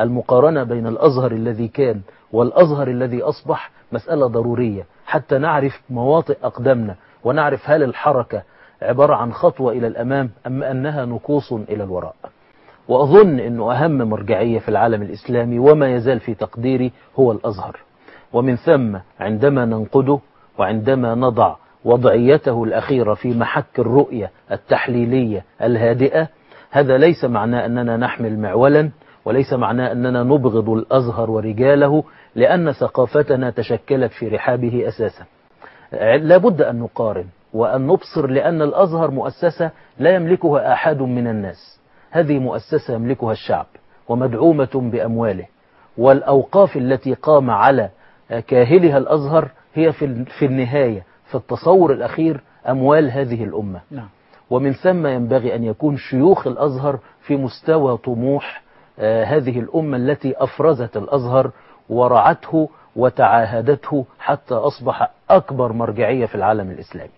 المقارنة بين الأزهر الذي كان والأزهر الذي أصبح مسألة ضرورية. حتى نعرف مواطئ أقدامنا ونعرف هل الحركة عبارة عن خطوة إلى الأمام أم أنها نكوص إلى الوراء. وأظن أنه أهم مرجعية في العالم الإسلامي وما يزال في تقديري هو الأزهر. ومن ثم عندما ننقده وعندما نضع وضعيته الأخيرة في محك الرؤية التحليلية الهادئة هذا ليس معناه أننا نحمل معولا وليس معناه أننا نبغض الأزهر ورجاله لأن ثقافتنا تشكلت في رحابه أساسا. لابد أن نقارن وأن نبصر لأن الأزهر مؤسسة لا يملكها أحد من الناس. هذه مؤسسة يملكها الشعب ومدعومة بأمواله. والأوقاف التي قام على كاهلها الأزهر هي في النهاية في التصور الأخير أموال هذه الأمة. نعم. ومن ثم ينبغي أن يكون شيوخ الأزهر في مستوى طموح هذه الأمة التي أفرزت الأزهر ورعته وتعاهدته حتى أصبح أكبر مرجعية في العالم الإسلامي.